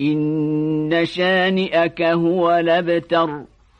إن شانئك هو لبتر